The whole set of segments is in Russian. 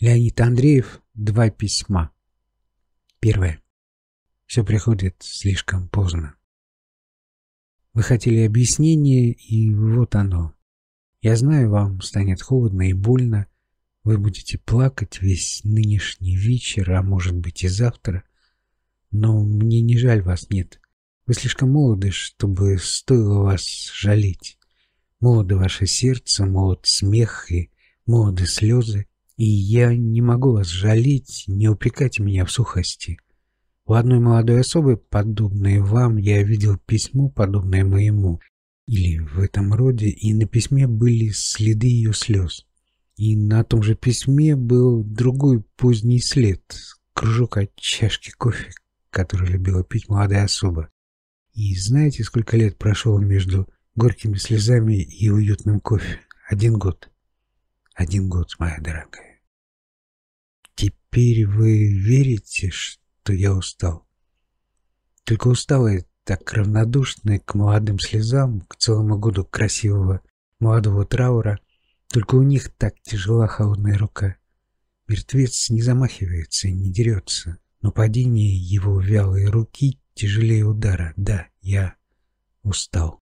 Леонид Андреев. Два письма. Первое. Все приходит слишком поздно. Вы хотели объяснение, и вот оно. Я знаю, вам станет холодно и больно. Вы будете плакать весь нынешний вечер, а может быть и завтра. Но мне не жаль вас, нет. Вы слишком молоды, чтобы стоило вас жалеть. Молодо ваше сердце, молод смех и молоды слезы. И я не могу вас жалеть, не упрекайте меня в сухости. У одной молодой особы, подобной вам, я видел письмо, подобное моему, или в этом роде, и на письме были следы ее слез. И на том же письме был другой поздний след, кружок от чашки кофе, который любила пить молодая особа. И знаете, сколько лет прошло между горькими слезами и уютным кофе? Один год. Один год, моя дорогая. Теперь вы верите, что я устал? Только усталый, так равнодушный к молодым слезам, к целому году красивого молодого траура, только у них так тяжела холодная рука. Мертвец не замахивается и не дерется, но падение его вялой руки тяжелее удара. Да, я устал.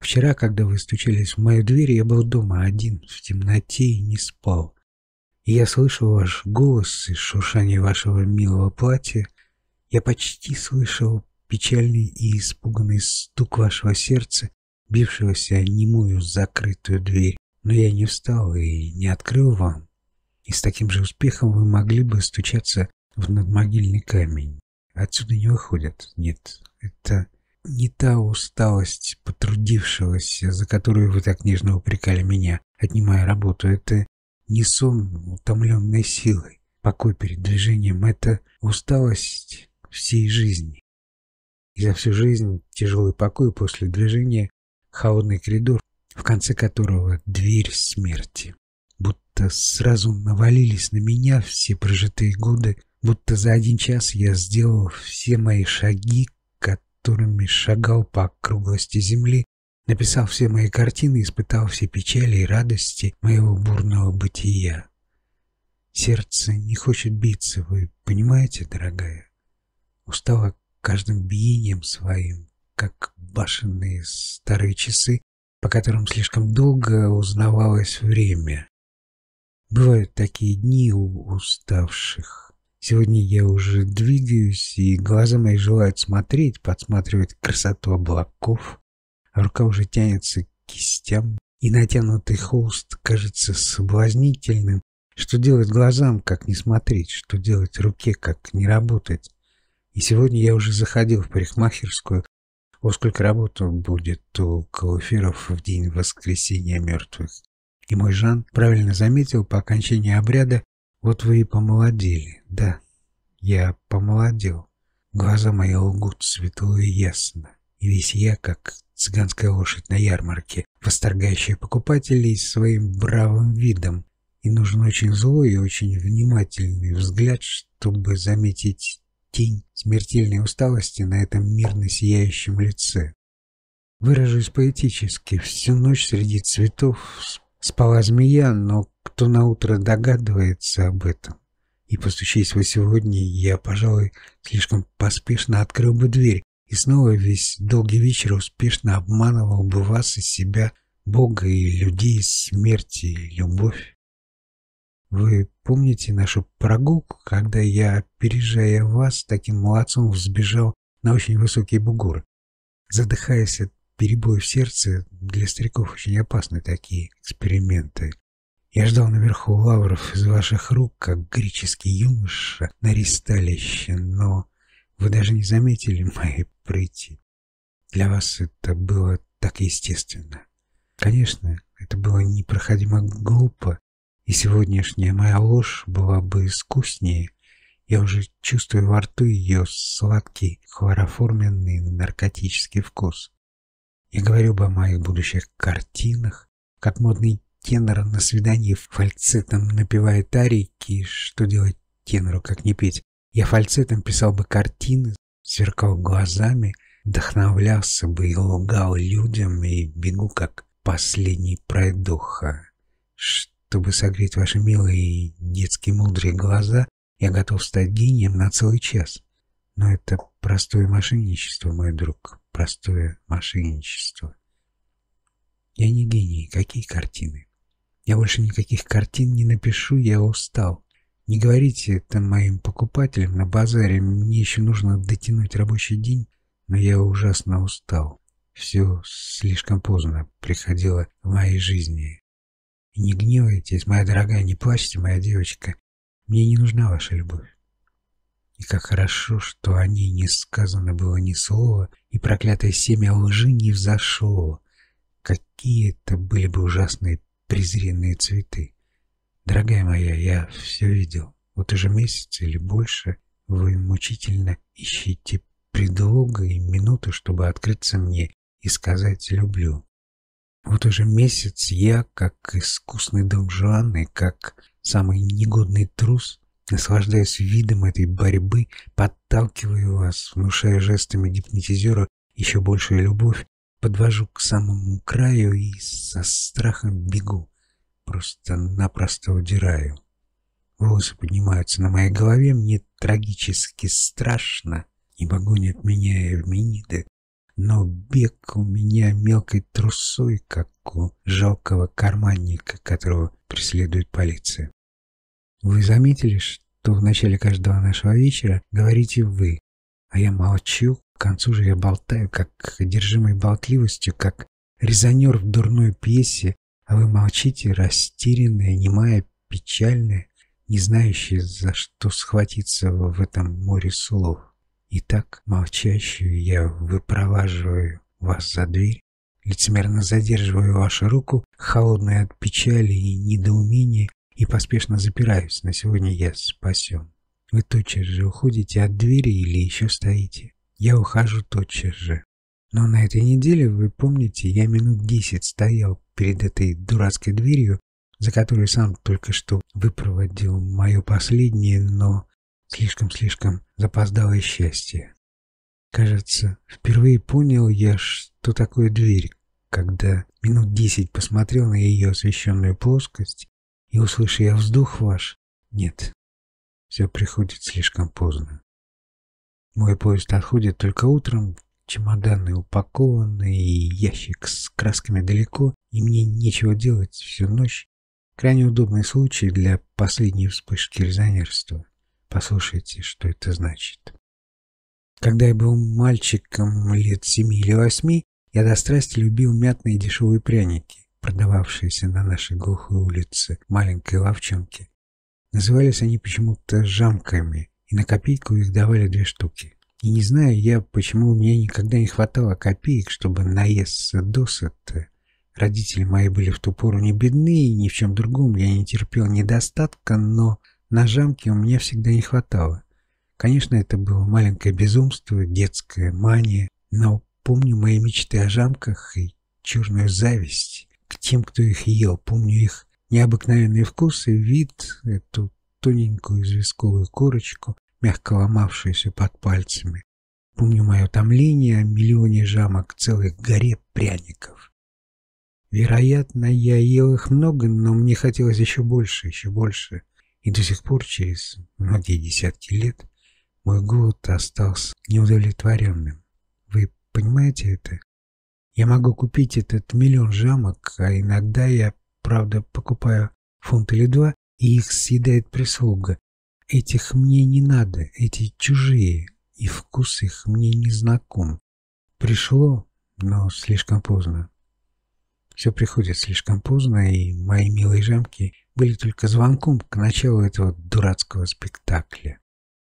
Вчера, когда вы стучались в мою дверь, я был дома один, в темноте и не спал. И я слышал ваш голос и шуршание вашего милого платья. Я почти слышал печальный и испуганный стук вашего сердца, бившегося немую закрытую дверь. Но я не встал и не открыл вам. И с таким же успехом вы могли бы стучаться в надмогильный камень. Отсюда не выходят. Нет, это не та усталость потрудившегося, за которую вы так нежно упрекали меня, отнимая работу. Это не сон, утомленной силой, покой перед движением. Это усталость всей жизни. И за всю жизнь тяжелый покой после движения, холодный коридор, в конце которого дверь смерти. Будто сразу навалились на меня все прожитые годы, будто за один час я сделал все мои шаги, которыми шагал по округлости земли, написал все мои картины, испытал все печали и радости моего бурного бытия. Сердце не хочет биться, вы понимаете, дорогая? Устала каждым биением своим, как башенные старые часы, по которым слишком долго узнавалось время. Бывают такие дни у уставших. Сегодня я уже двигаюсь, и глаза мои желают смотреть, подсматривать красоту облаков, рука уже тянется к кистям, и натянутый холст кажется соблазнительным. Что делать глазам, как не смотреть, что делать руке, как не работать. И сегодня я уже заходил в парикмахерскую, во сколько работы будет у Калуферов в день воскресения мертвых. И мой Жан правильно заметил по окончании обряда, вот вы и помолодели. Да, я помолодел. Глаза мои лгут светло и ясно. И весь я, как цыганская лошадь на ярмарке, восторгающая покупателей своим бравым видом. И нужен очень злой и очень внимательный взгляд, чтобы заметить тень смертельной усталости на этом мирно сияющем лице. Выражусь поэтически. Всю ночь среди цветов спала змея, но кто наутро догадывается об этом. И постучись вы сегодня, я, пожалуй, слишком поспешно открыл бы дверь и снова весь долгий вечер успешно обманывал бы вас и себя, Бога и людей, смерть и любовь. Вы помните нашу прогулку, когда я, опережая вас, таким молодцом взбежал на очень высокий бугор? Задыхаясь от перебоев сердца, для стариков очень опасны такие эксперименты. Я ждал наверху лавров из ваших рук, как греческий юноша на ристалище, но вы даже не заметили моей прыти. Для вас это было так естественно. Конечно, это было непроходимо глупо, и сегодняшняя моя ложь была бы искуснее. Я уже чувствую во рту ее сладкий, хлороформенный наркотический вкус. Я говорил бы о моих будущих картинах, как модный тенор на свидании фальцетом напевает арийки, что делать тенору, как не петь? Я фальцетом писал бы картины, сверкал глазами, вдохновлялся бы и лгал людям, и бегу, как последний пройдоха, чтобы согреть ваши милые детские мудрые глаза, я готов стать гением на целый час. Но это простое мошенничество, мой друг, простое мошенничество. Я не гений, какие картины? Я больше никаких картин не напишу, я устал. Не говорите это моим покупателям на базаре, мне еще нужно дотянуть рабочий день, но я ужасно устал. Все слишком поздно приходило в моей жизни. И не гневайтесь, моя дорогая, не плачьте, моя девочка. Мне не нужна ваша любовь. И как хорошо, что о ней не сказано было ни слова, и проклятое семя лжи не взошло. Какие это были бы ужасные презренные цветы. Дорогая моя, я все видел. Вот уже месяц или больше вы мучительно ищете предлога и минуту, чтобы открыться мне и сказать «люблю». Вот уже месяц я, как искусный Дон Жуан и как самый негодный трус, наслаждаясь видом этой борьбы, подталкиваю вас, внушая жестами гипнотизера еще большую любовь, подвожу к самому краю и со страхом бегу, просто-напросто удираю. Волосы поднимаются на моей голове, мне трагически страшно, ибо гонят меня Эрминиды, но бег у меня мелкой трусой, как у жалкого карманника, которого преследует полиция. Вы заметили, что в начале каждого нашего вечера говорите «вы», а я молчу, к концу же я болтаю, как одержимой болтливостью, как резонер в дурной пьесе, а вы молчите, растерянная, немая, печальная, не знающая, за что схватиться в этом море слов. И так молчащую я выпроваживаю вас за дверь, лицемерно задерживаю вашу руку, холодную от печали и недоумения, и поспешно запираюсь. На сегодня я спасен. Вы тотчас же уходите от двери или еще стоите? Я ухожу тотчас же. Но на этой неделе, вы помните, я минут десять стоял перед этой дурацкой дверью, за которой сам только что выпроводил мое последнее, но Слишком-слишком запоздалое счастье. Кажется, впервые понял я, что такое дверь, когда минут десять посмотрел на ее освещенную плоскость и, услышал я вздох ваш, нет, все приходит слишком поздно. Мой поезд отходит только утром, чемоданы упакованы и ящик с красками далеко, и мне нечего делать всю ночь. Крайне удобный случай для последней вспышки резонерства. Послушайте, что это значит. Когда я был мальчиком лет семи или восьми, я до страсти любил мятные дешевые пряники, продававшиеся на нашей глухой улице маленькой ловчонки. Назывались они почему-то жамками, и на копейку их давали две штуки. И не знаю я, почему у меня никогда не хватало копеек, чтобы наесться досыта. Родители мои были в ту пору не бедны, и ни в чем другом я не терпел недостатка, но на жамке у меня всегда не хватало. Конечно, это было маленькое безумство, детская мания, но помню мои мечты о жамках и черную зависть к тем, кто их ел. Помню их необыкновенный вкус и вид, эту тоненькую известковую корочку, мягко ломавшуюся под пальцами. Помню мое томление о миллионе жамок, целой горе пряников. Вероятно, я ел их много, но мне хотелось еще больше, еще больше. И до сих пор, через многие десятки лет, мой голод остался неудовлетворенным. Вы понимаете это? Я могу купить этот миллион жамок, а иногда я, правда, покупаю фунт или два, и их съедает прислуга. Этих мне не надо, эти чужие, и вкус их мне не знаком. Пришло, но слишком поздно. Все приходит слишком поздно, и мои милые жамки были только звонком к началу этого дурацкого спектакля.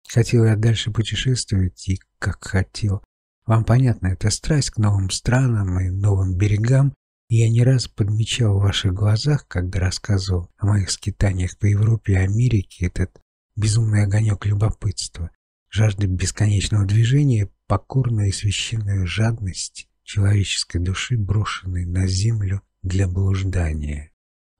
Хотел я дальше путешествовать, и как хотел. Вам понятно, это страсть к новым странам и новым берегам, я не раз подмечал в ваших глазах, когда рассказывал о моих скитаниях по Европе и Америке, этот безумный огонек любопытства, жажды бесконечного движения, покорная и священная жадность человеческой души, брошенной на землю для блуждания.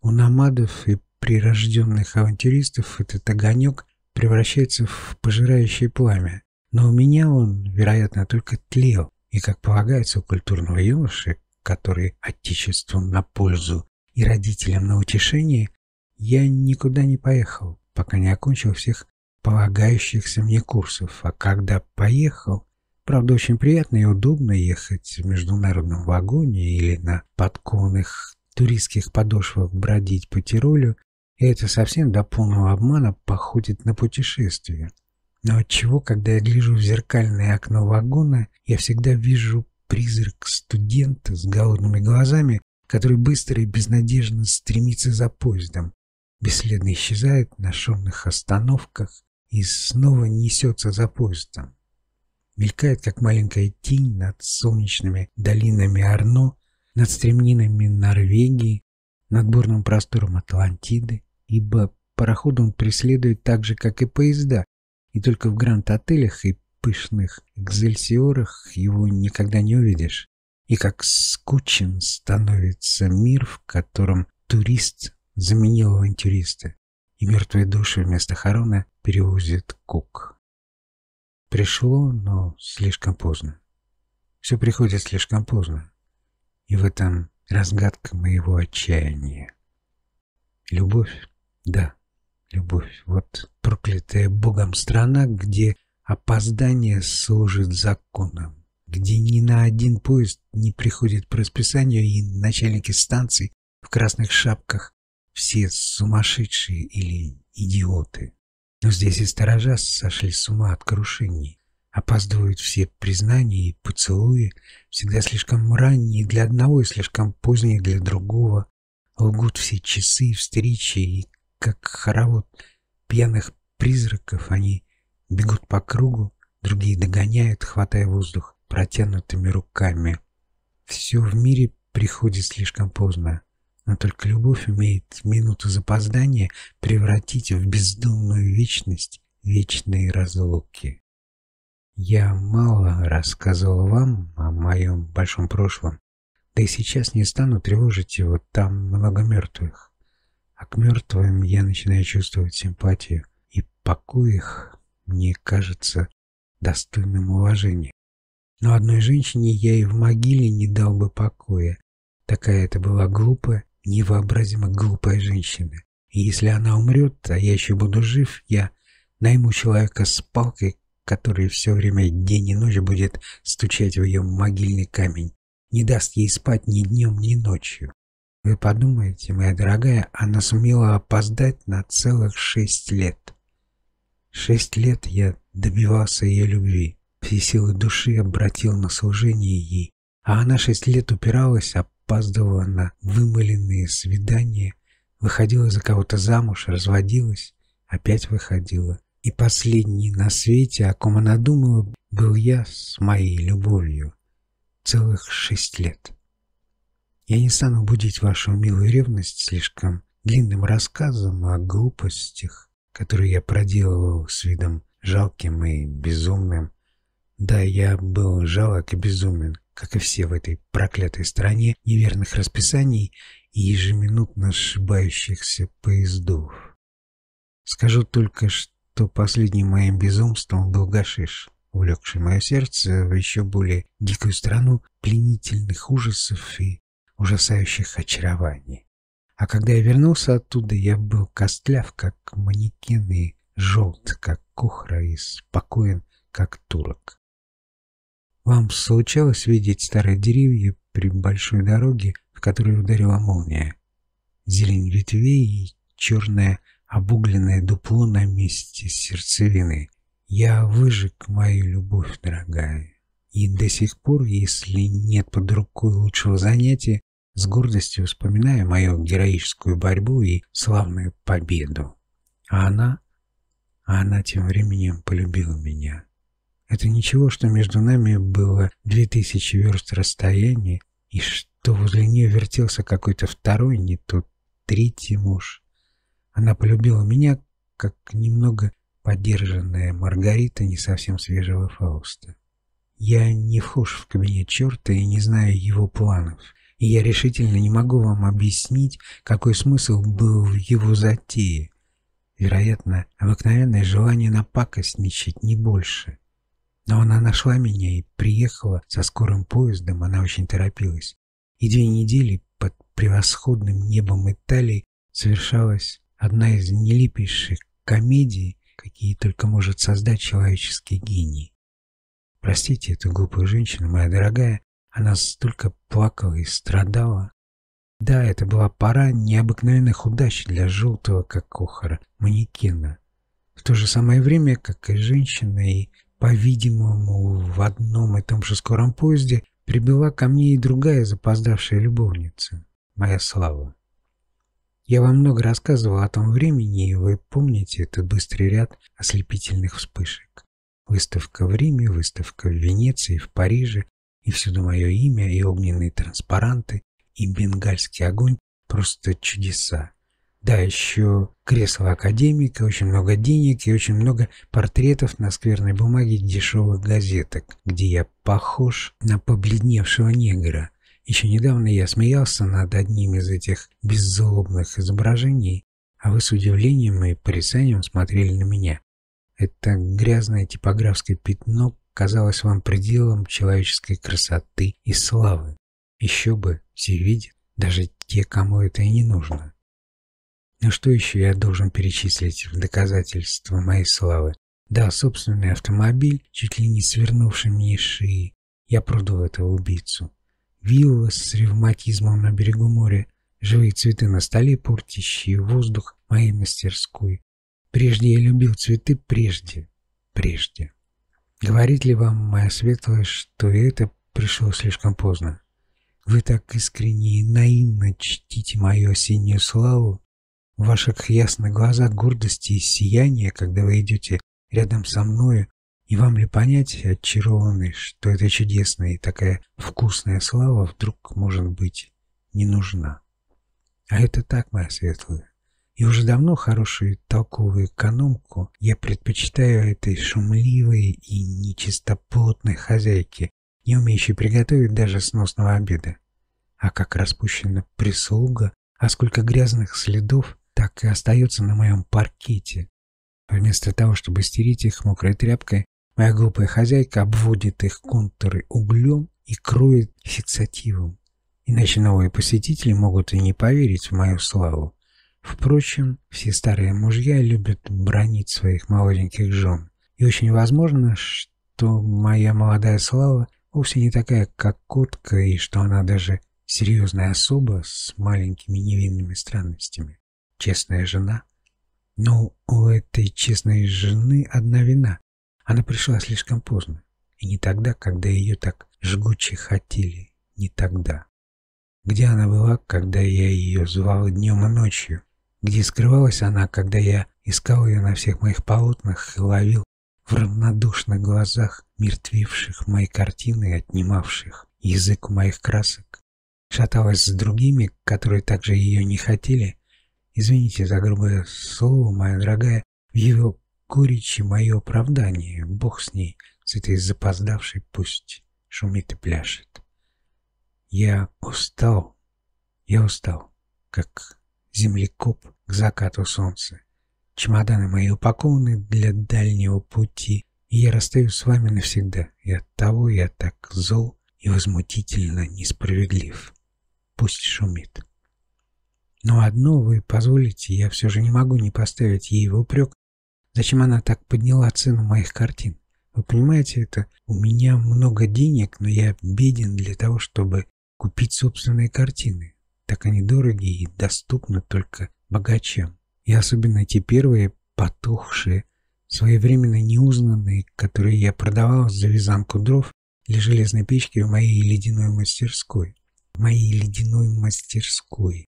У намадов и прирожденных авантюристов этот огонек превращается в пожирающее пламя, но у меня он, вероятно, только тлел, и, как полагается у культурного юноши, который отечеством на пользу и родителям на утешение, я никуда не поехал, пока не окончил всех полагающихся мне курсов. А когда поехал, правда, очень приятно и удобно ехать в международном вагоне или на подкованных туристских подошвах бродить по Тиролю, и это совсем до полного обмана походит на путешествие. Но отчего, когда я гляжу в зеркальное окно вагона, я всегда вижу призрак студента с голодными глазами, который быстро и безнадежно стремится за поездом, бесследно исчезает на шумных остановках и снова несется за поездом. Мелькает, как маленькая тень над солнечными долинами Арно, над стремнинами Норвегии, над бурным простором Атлантиды, ибо пароход он преследует так же, как и поезда, и только в гранд-отелях и пышных экзельсиорах его никогда не увидишь. И как скучен становится мир, в котором турист заменил авантюриста, и мертвые души вместо хорона перевозит кук. Пришло, но слишком поздно. Все приходит слишком поздно. И в этом разгадка моего отчаяния. Любовь, да, любовь, вот проклятая Богом страна, где Опоздание служит законом, где ни на один поезд не приходит по расписанию, и начальники станций в красных шапках все сумасшедшие или идиоты. Но здесь и сторожа сошли с ума от крушений. Опаздывают все признания и поцелуи, всегда слишком ранние для одного и слишком поздние для другого. Лгут все часы, встречи, и как хоровод пьяных призраков они бегут по кругу, другие догоняют, хватая воздух протянутыми руками. Все в мире приходит слишком поздно, но только любовь умеет минуту запоздания превратить в бездумную вечность вечные разлуки. Я мало рассказывал вам о моем большом прошлом, да и сейчас не стану тревожить его, там много мертвых. А к мертвым я начинаю чувствовать симпатию, и покой их мне кажется достойным уважения. Но одной женщине я и в могиле не дал бы покоя. Такая это была глупая, невообразимо глупая женщина. И если она умрет, а я еще буду жив, я найму человека с палкой, который все время день и ночь будет стучать в ее могильный камень, не даст ей спать ни днем, ни ночью. Вы подумаете, моя дорогая, она сумела опоздать на целых шесть лет. Шесть лет я добивался ее любви, все силы души обратил на служение ей, а она шесть лет упиралась, опаздывала на вымыленные свидания, выходила за кого-то замуж, разводилась, опять выходила. И последний на свете, о ком она думала, был я с моей любовью. Целых шесть лет. Я не стану будить вашу милую ревность слишком длинным рассказом о глупостях, который я проделывал с видом жалким и безумным. Да, я был жалок и безумен, как и все в этой проклятой стране неверных расписаний и ежеминутно сшибающихся поездов. Скажу только, что последним моим безумством был гашиш, увлекший мое сердце в еще более дикую страну пленительных ужасов и ужасающих очарований. А когда я вернулся оттуда, я был костляв, как манекен, и желт, как кухра, и спокоен, как турок. Вам случалось видеть старые деревья при большой дороге, в которой ударила молния? Зелень ветвей и черное обугленное дупло на месте сердцевины. Я выжег мою любовь, дорогая. И до сих пор, если нет под рукой лучшего занятия, с гордостью вспоминая мою героическую борьбу и славную победу. А она... А она тем временем полюбила меня. Это ничего, что между нами было две тысячи верст расстояния, и что возле нее вертелся какой-то второй, не тот третий муж. Она полюбила меня, как немного подержанная Маргарита не совсем свежего Фауста. Я не вхож в кабинет черта и не знаю его планов и я решительно не могу вам объяснить, какой смысл был в его затее. Вероятно, обыкновенное желание напакостничать не больше. Но она нашла меня и приехала со скорым поездом, она очень торопилась. И две недели под превосходным небом Италии совершалась одна из нелепейших комедии, какие только может создать человеческий гений. Простите эту глупую женщину, моя дорогая, она столько плакала и страдала. Да, это была пора необыкновенных удач для желтого, как охра, манекена. В то же самое время, как и женщина, и, по-видимому, в одном и том же скором поезде прибыла ко мне и другая запоздавшая любовница, моя слава. Я вам много рассказывал о том времени, и вы помните этот быстрый ряд ослепительных вспышек. Выставка в Риме, выставка в Венеции, в Париже, и всюду мое имя, и огненные транспаранты, и бенгальский огонь — просто чудеса. Да, еще кресло академика, очень много денег и очень много портретов на скверной бумаге дешевых газеток, где я похож на побледневшего негра. Еще недавно я смеялся над одним из этих беззлобных изображений, а вы с удивлением и порицанием смотрели на меня. Это грязное типографское пятно казалось вам пределом человеческой красоты и славы. Еще бы, все видят, даже те, кому это и не нужно. Но что еще я должен перечислить в доказательство моей славы? Да, собственный автомобиль, чуть ли не свернувший мне шеи. Я продал этого убийцу. Вилла с ревматизмом на берегу моря, живые цветы на столе, портящие воздух моей мастерской. Прежде я любил цветы, прежде, прежде. Говорит ли вам, моя светлая, что это пришло слишком поздно? Вы так искренне и наивно чтите мою осеннюю славу, в ваших ясных глазах гордости и сияния, когда вы идете рядом со мною, и вам ли понять, очарованный, что эта чудесная и такая вкусная слава вдруг, может быть, не нужна? А это так, моя светлая. И уже давно хорошую толковую экономку я предпочитаю этой шумливой и нечистоплотной хозяйке, не умеющей приготовить даже сносного обеда. А как распущена прислуга, а сколько грязных следов так и остается на моем паркете. Вместо того, чтобы стереть их мокрой тряпкой, моя глупая хозяйка обводит их контуры углем и кроет фиксативом. Иначе новые посетители могут и не поверить в мою славу. Впрочем, все старые мужья любят бронить своих молоденьких жен. И очень возможно, что моя молодая слава вовсе не такая, как котка, и что она даже серьезная особа с маленькими невинными странностями честная жена. Но у этой честной жены одна вина. Она пришла слишком поздно. И не тогда, когда ее так жгуче хотели. Не тогда. Где она была, когда я ее звал днем и ночью? Где скрывалась она, когда я искал ее на всех моих полотнах и ловил в равнодушных глазах, мертвивших мои картины и отнимавших язык у моих красок? Шаталась с другими, которые также ее не хотели, Извините за грубое слово, моя дорогая, в его горечи мое оправдание. Бог с ней, с этой запоздавшей пусть шумит и пляшет. Я устал, я устал, как землекоп к закату солнца. Чемоданы мои упакованы для дальнего пути, и я расстаюсь с вами навсегда, и оттого я так зол и возмутительно несправедлив. Пусть шумит. Но одно вы позволите, я все же не могу не поставить ей в упрек, зачем она так подняла цену моих картин. Вы понимаете это? У меня много денег, но я беден для того, чтобы купить собственные картины. Так они дороги и доступны только богачам. И особенно эти первые, потухшие, своевременно неузнанные, которые я продавал за вязанку дров для железной печки в моей ледяной мастерской. В моей ледяной мастерской.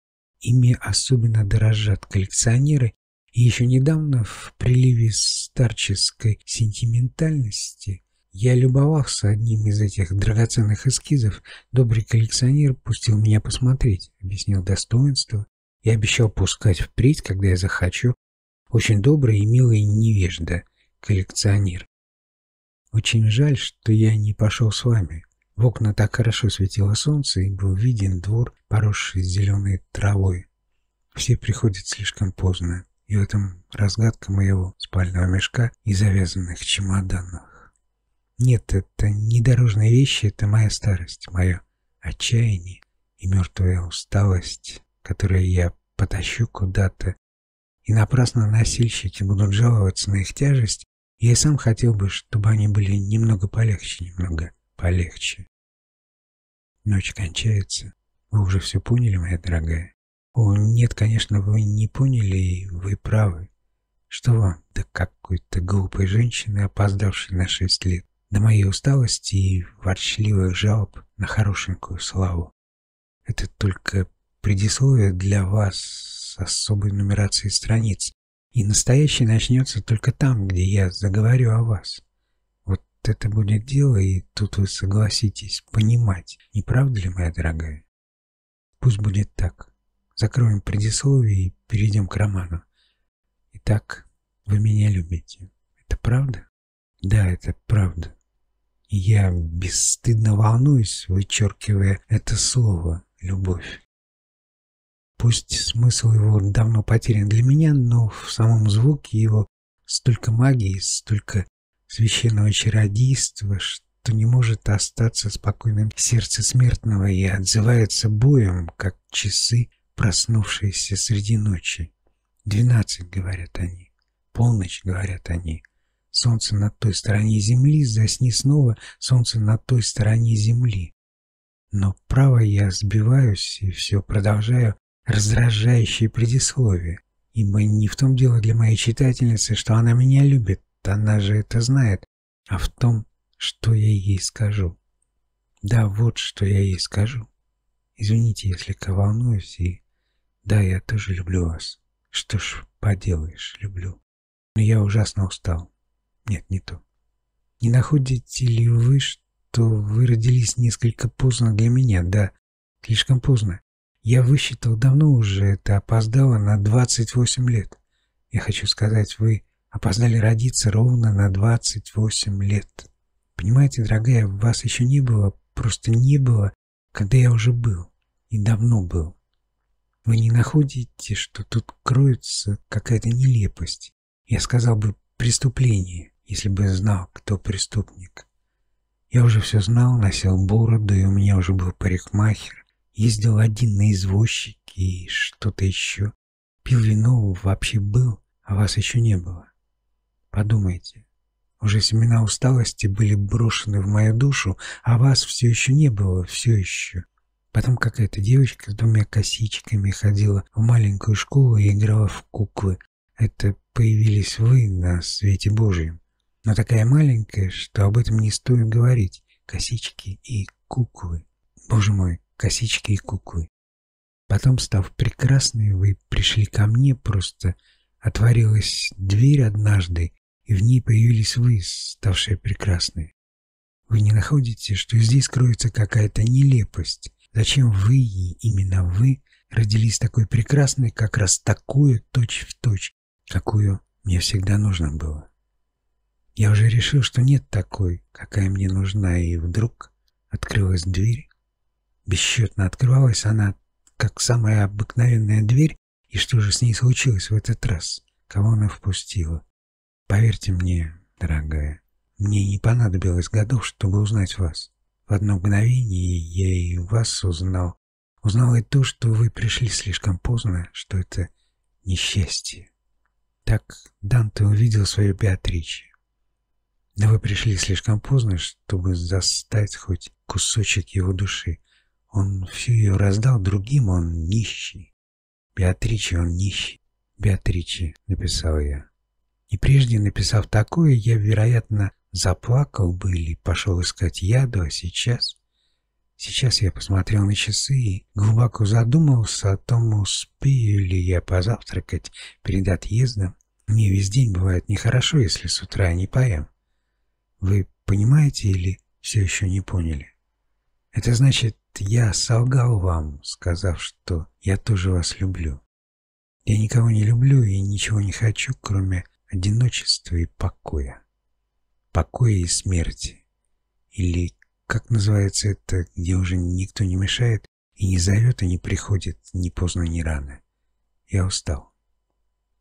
Ими особенно дорожат коллекционеры, и еще недавно в приливе старческой сентиментальности я любовался одним из этих драгоценных эскизов. Добрый коллекционер пустил меня посмотреть, объяснил достоинство и обещал пускать впредь, когда я захочу. Очень добрый и милый невежда, коллекционер. Очень жаль, что я не пошел с вами. В окна так хорошо светило солнце, и был виден двор, поросший зеленой травой. Все приходят слишком поздно, и в этом разгадка моего спального мешка и завязанных чемоданах. Нет, это не дорожные вещи, это моя старость, мое отчаяние и мертвая усталость, которую я потащу куда-то и напрасно носильщики будут жаловаться на их тяжесть, я сам хотел бы, чтобы они были немного полегче, немного полегче. Ночь кончается. Вы уже все поняли, моя дорогая? О, нет, конечно, вы не поняли, и вы правы. Что вам до какой-то глупой женщины, опоздавшей на шесть лет, до моей усталости и ворчливых жалоб на хорошенькую славу? Это только предисловие для вас с особой нумерацией страниц, и настоящий начнется только там, где я заговорю о вас. Это будет дело, и тут вы согласитесь понимать, не правда ли, моя дорогая? Пусть будет так. Закроем предисловие и перейдем к роману. Итак, вы меня любите. Это правда? Да, это правда. И я бесстыдно волнуюсь, вычеркивая это слово «любовь». Пусть смысл его давно потерян для меня, но в самом звуке его столько магии, столько священного чародейства, что не может остаться спокойным сердце смертного и отзывается боем, как часы, проснувшиеся среди ночи. Двенадцать, говорят они. Полночь, говорят они. Солнце на той стороне земли, засни снова, солнце на той стороне земли. Но право я сбиваюсь и все продолжаю раздражающее предисловие, ибо не в том дело для моей читательницы, что она меня любит, она же это знает, а в том, что я ей скажу. Да, вот что я ей скажу. Извините, если я волнуюсь, и да, я тоже люблю вас. Что ж поделаешь, люблю. Но я ужасно устал. Нет, не то. Не находите ли вы, что вы родились несколько поздно для меня? Да, слишком поздно. Я высчитал давно уже, это опоздало на 28 лет. Я хочу сказать, вы опоздали родиться ровно на 28 лет. Понимаете, дорогая, вас еще не было, просто не было, когда я уже был. И давно был. Вы не находите, что тут кроется какая-то нелепость? Я сказал бы преступление, если бы знал, кто преступник. Я уже все знал, носил бороду, и у меня уже был парикмахер. Ездил один на извозчике и что-то еще. Пил вино, вообще был, а вас еще не было. Подумайте, уже семена усталости были брошены в мою душу, а вас все еще не было, все еще. Потом какая-то девочка с двумя косичками ходила в маленькую школу и играла в куклы. Это появились вы на свете Божьем. Но такая маленькая, что об этом не стоит говорить. Косички и куклы. Боже мой, косички и куклы. Потом, став прекрасной, вы пришли ко мне, просто отворилась дверь однажды, и в ней появились вы, ставшие прекрасной. Вы не находите, что здесь кроется какая-то нелепость? Зачем вы и именно вы родились такой прекрасной, как раз такую точь в точь, какую мне всегда нужно было? Я уже решил, что нет такой, какая мне нужна, и вдруг открылась дверь, Бесчетно открывалась она, как самая обыкновенная дверь, и что же с ней случилось в этот раз? Кого она впустила? Поверьте мне, дорогая, мне не понадобилось годов, чтобы узнать вас. В одно мгновение я и вас узнал. Узнал и то, что вы пришли слишком поздно, что это несчастье. Так Данте увидел свою Беатриче. Но вы пришли слишком поздно, чтобы застать хоть кусочек его души. Он всю ее раздал другим, он нищий. Беатриче он нищий. Беатриче, написал я. И прежде написав такое, я, вероятно, заплакал бы или пошел искать яду, а сейчас... Сейчас я посмотрел на часы и глубоко задумался о том, успею ли я позавтракать перед отъездом. Мне весь день бывает нехорошо, если с утра не поем. Вы понимаете или все еще не поняли? Это значит, я солгал вам, сказав, что я тоже вас люблю. Я никого не люблю и ничего не хочу, кроме одиночества и покоя. Покоя и смерти. Или, как называется это, где уже никто не мешает и не зовет, и не приходит ни поздно, ни рано. Я устал.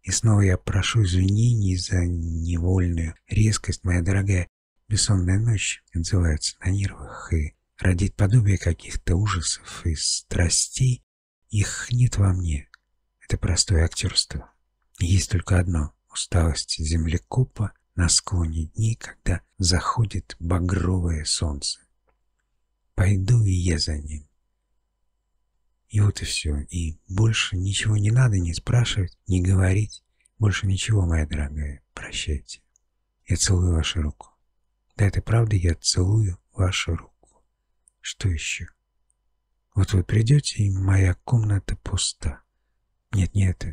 И снова я прошу извинений за невольную резкость, моя дорогая. Бессонная ночь отзывается на нервах, и родить подобие каких-то ужасов и страстей, их нет во мне. Это простое актерство. Есть только одно — усталость землекопа на склоне дней, когда заходит багровое солнце. Пойду и я за ним. И вот и все. И больше ничего не надо не спрашивать, не говорить. Больше ничего, моя дорогая. Прощайте. Я целую вашу руку. Да, это правда, я целую вашу руку. Что еще? Вот вы придете, и моя комната пуста. Нет, нет,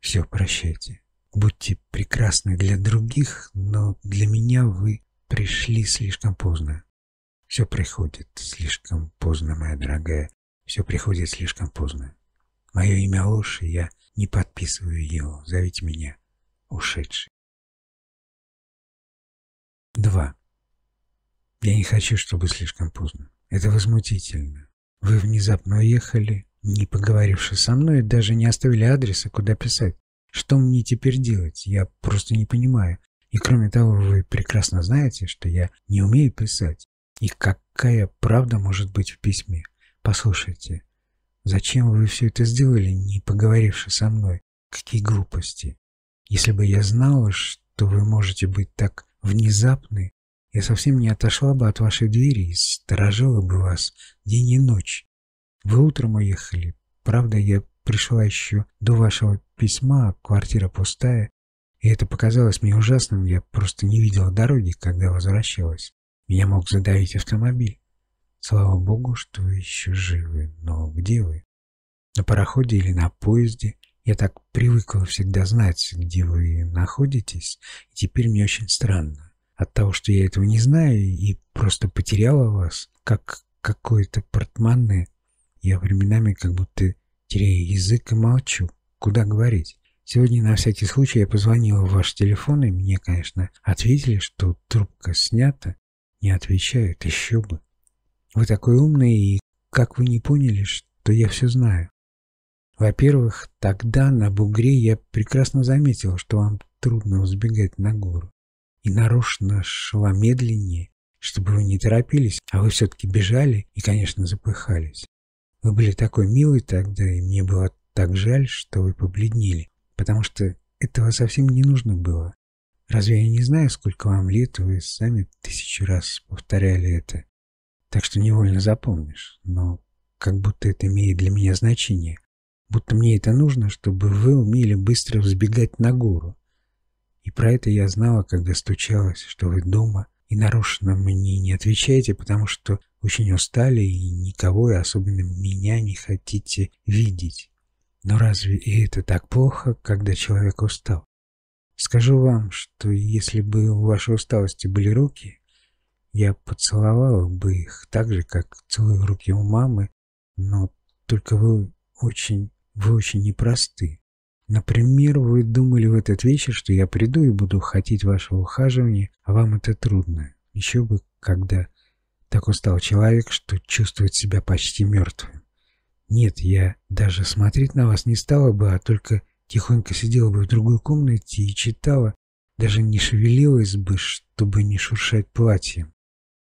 все, прощайте. Будьте прекрасны для других, но для меня вы пришли слишком поздно. Все приходит слишком поздно, моя дорогая. Все приходит слишком поздно. Мое имя ложь, и я не подписываю его. Зовите меня ушедший. 2. Я не хочу, чтобы слишком поздно. Это возмутительно. Вы внезапно уехали, не поговоривши со мной, даже не оставили адреса, куда писать. Что мне теперь делать? Я просто не понимаю. И кроме того, вы прекрасно знаете, что я не умею писать. И какая правда может быть в письме? Послушайте, зачем вы все это сделали, не поговоривши со мной? Какие глупости. Если бы я знала, что вы можете быть так внезапны, я совсем не отошла бы от вашей двери и сторожила бы вас день и ночь. Вы утром уехали. Правда, я пришла еще до вашего письма, квартира пустая, и это показалось мне ужасным, я просто не видела дороги, когда возвращалась. Меня мог задавить автомобиль. Слава богу, что вы еще живы, но где вы? На пароходе или на поезде? Я так привыкла всегда знать, где вы находитесь, и теперь мне очень странно. От того, что я этого не знаю и просто потеряла вас, как какое-то портманное, я временами как будто теряю язык молчу. Куда говорить? Сегодня на всякий случай я позвонила в ваш телефон, и мне, конечно, ответили, что трубка снята. Не отвечают, еще бы. Вы такой умный, и как вы не поняли, что я все знаю? Во-первых, тогда на бугре я прекрасно заметил, что вам трудно взбегать на гору. И нарочно шла медленнее, чтобы вы не торопились, а вы все-таки бежали и, конечно, запыхались. Вы были такой милый тогда, и мне было так жаль, что вы побледнели, потому что этого совсем не нужно было. Разве я не знаю, сколько вам лет, вы сами тысячу раз повторяли это. Так что невольно запомнишь, но как будто это имеет для меня значение. Будто мне это нужно, чтобы вы умели быстро взбегать на гору. И про это я знала, когда стучалась, что вы дома, и нарочно мне не отвечаете, потому что очень устали и никого, и особенно меня, не хотите видеть. Но разве и это так плохо, когда человек устал? Скажу вам, что если бы у вашей усталости были руки, я поцеловала бы их так же, как целую руки у мамы, но только вы очень, вы очень непросты. Например, вы думали в этот вечер, что я приду и буду хотеть вашего ухаживания, а вам это трудно. Еще бы, когда так устал человек, что чувствует себя почти мертвым. Нет, я даже смотреть на вас не стала бы, а только тихонько сидела бы в другой комнате и читала, даже не шевелилась бы, чтобы не шуршать платьем.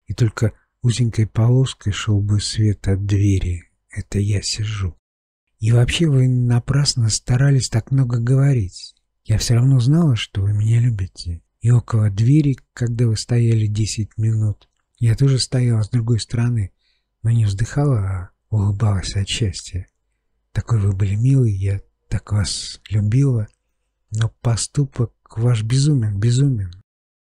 И только узенькой полоской шел бы свет от двери. Это я сижу. И вообще вы напрасно старались так много говорить. Я все равно знала, что вы меня любите. И около двери, когда вы стояли десять минут, я тоже стояла с другой стороны, но не вздыхала, а улыбалась от счастья. Такой вы были милый, я так вас любила. Но поступок ваш безумен, безумен.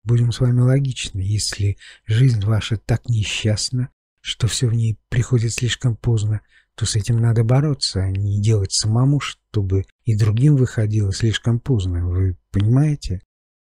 Будем с вами логичны, если жизнь ваша так несчастна, что все в ней приходит слишком поздно, то с этим надо бороться, а не делать самому, чтобы и другим выходило слишком поздно. Вы понимаете?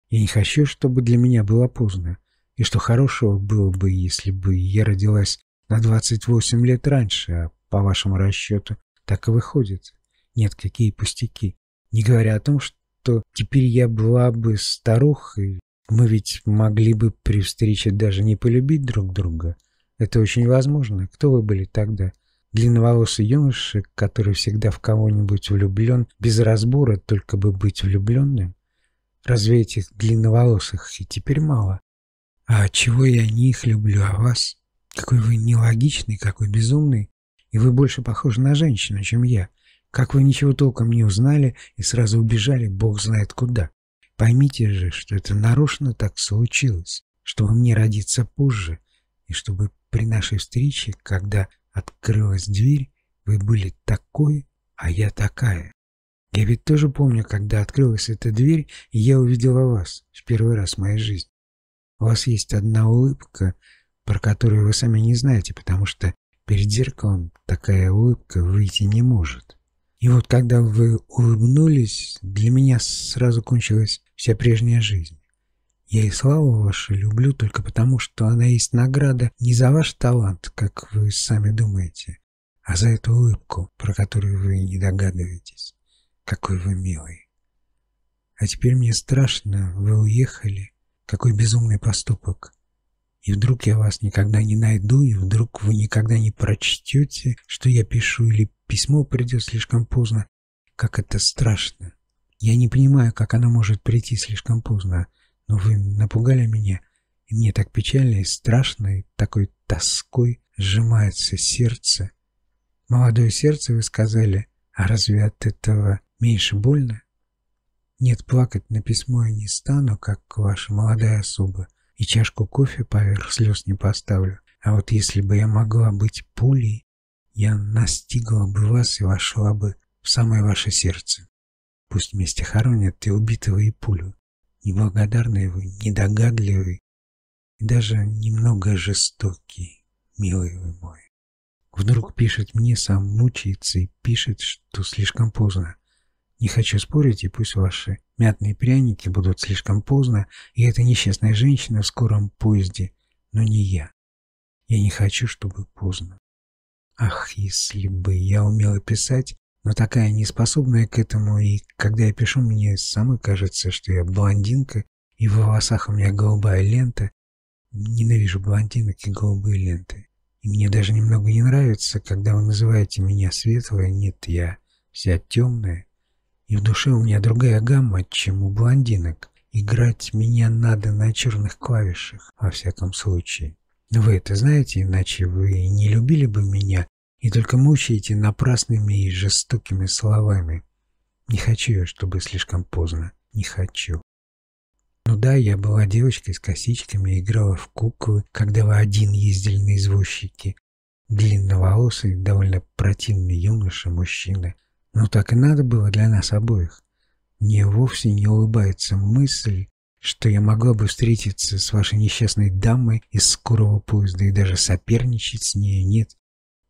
Я не хочу, чтобы для меня было поздно. И что хорошего было бы, если бы я родилась на 28 лет раньше, а по вашему расчету так и выходит. Нет, какие пустяки. Не говоря о том, что теперь я была бы старухой, мы ведь могли бы при встрече даже не полюбить друг друга. Это очень возможно. Кто вы были тогда? Длинноволосый юноша, который всегда в кого-нибудь влюблен, без разбора, только бы быть влюбленным? Разве этих длинноволосых и теперь мало? А чего я не их люблю, а вас? Какой вы нелогичный, какой безумный. И вы больше похожи на женщину, чем я. Как вы ничего толком не узнали и сразу убежали, бог знает куда. Поймите же, что это нарочно так случилось, чтобы мне родиться позже, и чтобы при нашей встрече, когда открылась дверь, вы были такой, а я такая. Я ведь тоже помню, когда открылась эта дверь, и я увидела вас в первый раз в моей жизни. У вас есть одна улыбка, про которую вы сами не знаете, потому что перед зеркалом такая улыбка выйти не может. И вот когда вы улыбнулись, для меня сразу кончилась вся прежняя жизнь. Я и славу вашу люблю только потому, что она есть награда не за ваш талант, как вы сами думаете, а за эту улыбку, про которую вы не догадываетесь. Какой вы милый. А теперь мне страшно, вы уехали. Какой безумный поступок. И вдруг я вас никогда не найду, и вдруг вы никогда не прочтете, что я пишу, или письмо придет слишком поздно. Как это страшно. Я не понимаю, как оно может прийти слишком поздно, но вы напугали меня, и мне так печально и страшно, и такой тоской сжимается сердце. Молодое сердце, вы сказали, а разве от этого меньше больно? Нет, плакать на письмо я не стану, как ваша молодая особа, и чашку кофе поверх слез не поставлю. А вот если бы я могла быть пулей, я настигла бы вас и вошла бы в самое ваше сердце. Пусть вместе хоронят и убитого, и пулю. Неблагодарный вы, недогадливый и даже немного жестокий, милый вы мой. Вдруг пишет мне, сам мучается и пишет, что слишком поздно. Не хочу спорить, и пусть ваши мятные пряники будут слишком поздно, и эта несчастная женщина в скором поезде, но не я. Я не хочу, чтобы поздно. Ах, если бы я умела писать, но такая неспособная к этому, и когда я пишу, мне самой кажется, что я блондинка, и в волосах у меня голубая лента. Ненавижу блондинок и голубые ленты. И мне даже немного не нравится, когда вы называете меня светлой. Нет, я вся темная. И в душе у меня другая гамма, чем у блондинок. Играть меня надо на черных клавишах, во всяком случае. Вы это знаете, иначе вы не любили бы меня и только мучаете напрасными и жестокими словами. Не хочу я, чтобы слишком поздно. Не хочу. Ну да, я была девочкой с косичками, играла в куклы, когда вы один ездили на извозчике. Длинноволосый, довольно противный юноша, мужчина. Но так и надо было для нас обоих. Мне вовсе не улыбается мысль, что я могла бы встретиться с вашей несчастной дамой из скорого поезда и даже соперничать с ней. Нет,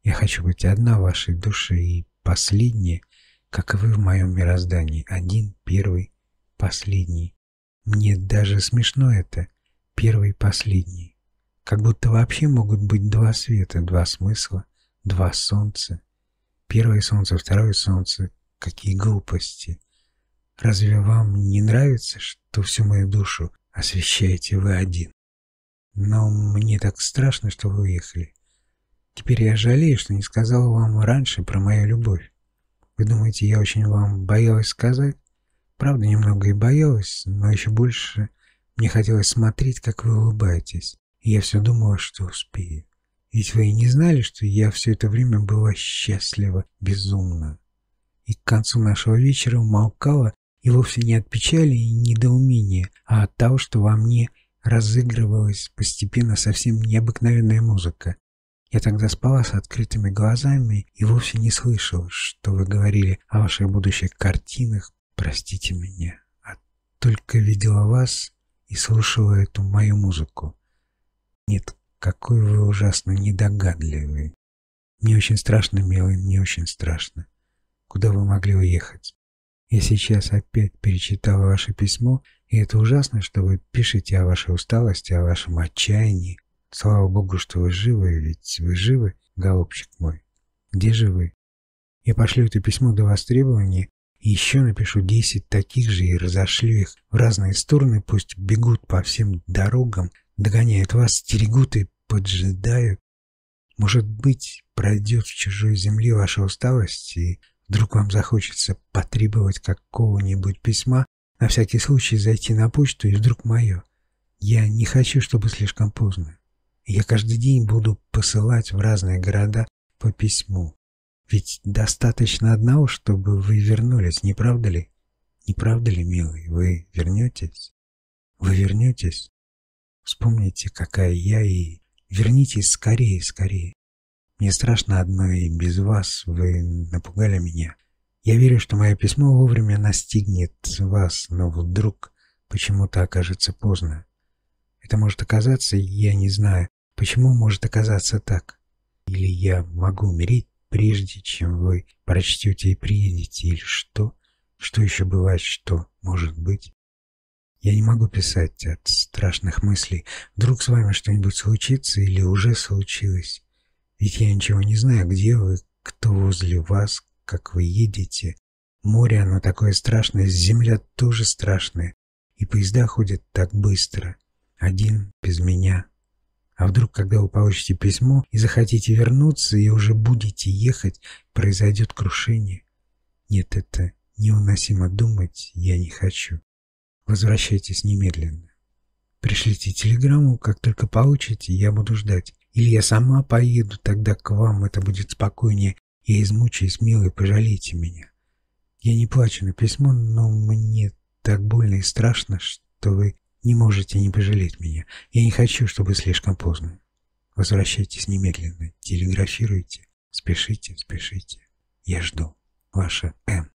я хочу быть одна в вашей душе и последняя, как и вы в моем мироздании. Один, первый, последний. Мне даже смешно это. Первый, последний. Как будто вообще могут быть два света, два смысла, два солнца. Первое солнце, второе солнце. Какие глупости. Разве вам не нравится, что всю мою душу освещаете вы один? Но мне так страшно, что вы уехали. Теперь я жалею, что не сказала вам раньше про мою любовь. Вы думаете, я очень вам боялась сказать? Правда, немного и боялась, но еще больше мне хотелось смотреть, как вы улыбаетесь. И я все думала, что успею. Ведь вы и не знали, что я все это время была счастлива, безумно. И к концу нашего вечера умолкала и вовсе не от печали и недоумения, а от того, что во мне разыгрывалась постепенно совсем необыкновенная музыка. Я тогда спала с открытыми глазами и вовсе не слышала, что вы говорили о ваших будущих картинах, простите меня, а только видела вас и слушала эту мою музыку. Нет, какой вы ужасно недогадливый. Мне очень страшно, милый, мне очень страшно. Куда вы могли уехать? Я сейчас опять перечитала ваше письмо, и это ужасно, что вы пишете о вашей усталости, о вашем отчаянии. Слава Богу, что вы живы, ведь вы живы, голубчик мой. Где же вы? Я пошлю это письмо до востребования, и еще напишу десять таких же и разошлю их в разные стороны, пусть бегут по всем дорогам, догоняют вас, стерегут и поджидают. Может быть, пройдет в чужой земле ваша усталость, и Вдруг вам захочется потребовать какого-нибудь письма, на всякий случай зайти на почту, и вдруг мое. Я не хочу, чтобы слишком поздно. Я каждый день буду посылать в разные города по письму. Ведь достаточно одного, чтобы вы вернулись, не правда ли? Не правда ли, милый, вы вернетесь? Вы вернетесь? Вспомните, какая я, и вернитесь скорее, скорее. Мне страшно одно, и без вас вы напугали меня. Я верю, что мое письмо вовремя настигнет вас, но вдруг почему-то окажется поздно. Это может оказаться, я не знаю, почему может оказаться так. Или я могу умереть прежде, чем вы прочтете и приедете, или что? Что еще бывает, что может быть? Я не могу писать от страшных мыслей. Вдруг с вами что-нибудь случится или уже случилось? Ведь я ничего не знаю, где вы, кто возле вас, как вы едете. Море, оно такое страшное, земля тоже страшная. И поезда ходят так быстро. Один, без меня. А вдруг, когда вы получите письмо и захотите вернуться, и уже будете ехать, произойдет крушение? Нет, это невыносимо думать, я не хочу. Возвращайтесь немедленно. Пришлите телеграмму, как только получите, я буду ждать. Или я сама поеду, тогда к вам это будет спокойнее. Я измучаюсь, милый, пожалейте меня. Я не плачу на письмо, но мне так больно и страшно, что вы не можете не пожалеть меня. Я не хочу, чтобы слишком поздно. Возвращайтесь немедленно, телеграфируйте, спешите, спешите. Я жду. Ваша М.